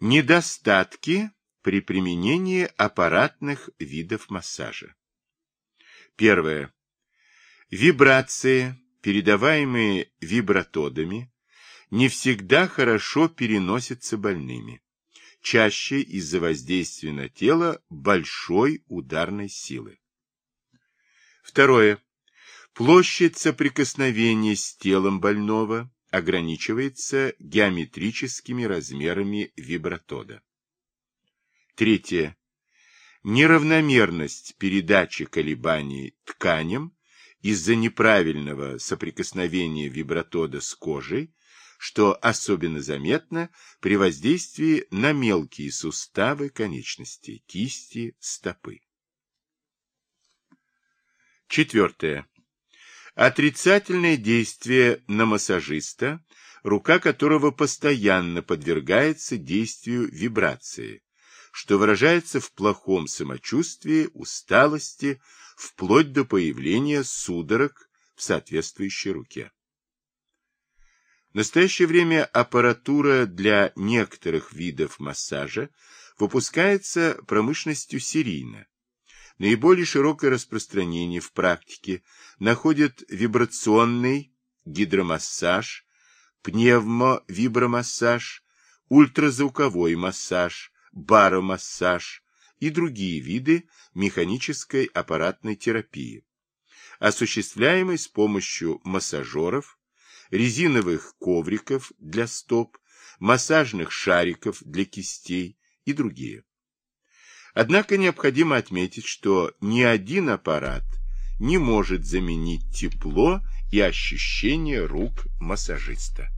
Недостатки при применении аппаратных видов массажа. Первое. Вибрации, передаваемые вибратодами, не всегда хорошо переносятся больными, чаще из-за воздействия на тело большой ударной силы. Второе. Площадь соприкосновения с телом больного ограничивается геометрическими размерами вибратода. Третье. Неравномерность передачи колебаний тканям из-за неправильного соприкосновения вибратода с кожей, что особенно заметно при воздействии на мелкие суставы конечностей, кисти, стопы. Четвертое. Отрицательное действие на массажиста, рука которого постоянно подвергается действию вибрации, что выражается в плохом самочувствии, усталости, вплоть до появления судорог в соответствующей руке. В настоящее время аппаратура для некоторых видов массажа выпускается промышленностью серийно. Наиболее широкое распространение в практике находят вибрационный гидромассаж, пневмовибромассаж, ультразвуковой массаж, баромассаж и другие виды механической аппаратной терапии, осуществляемой с помощью массажеров, резиновых ковриков для стоп, массажных шариков для кистей и другие. Однако необходимо отметить, что ни один аппарат не может заменить тепло и ощущение рук массажиста.